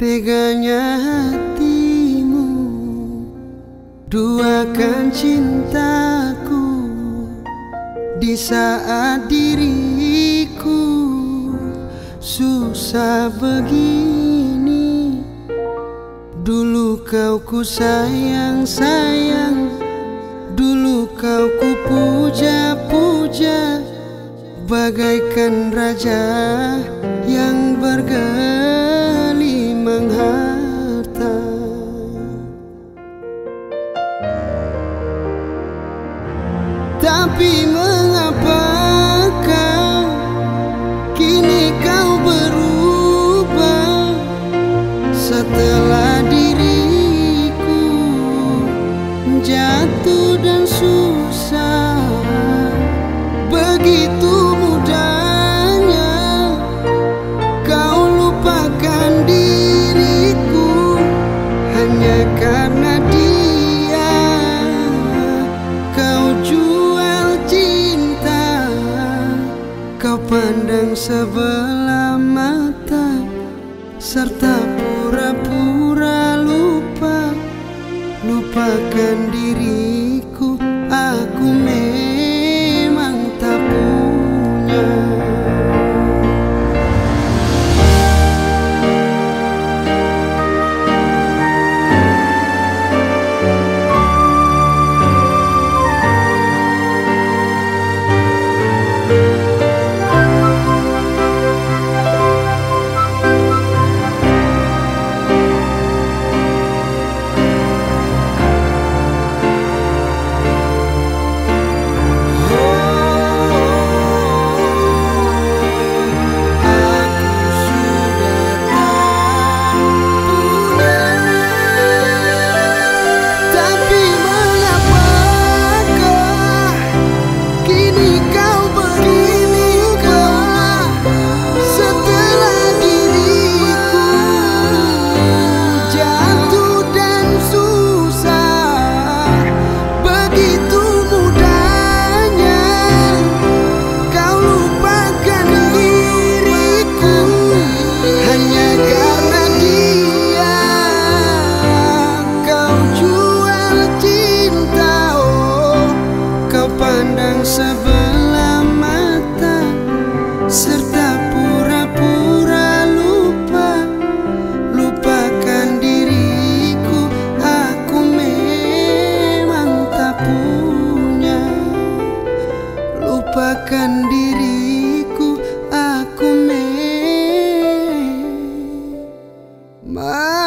Teganya hatimu. Duakan cintaku Di saat diriku Susah begini. Dulu kau ku sayang sayang Dulu kau ku puja puja Bagaikan raja yang bergelimang Tapi mengapa kau kini kau berubah Setelah diriku jatuh dan susah Kau pandang sebelah mata Serta pura-pura lupa Lupakan diriku sebelah mata serta pura-pura lupa. Lupakan diriku aku memang tak punya. Lupakan diriku aku memang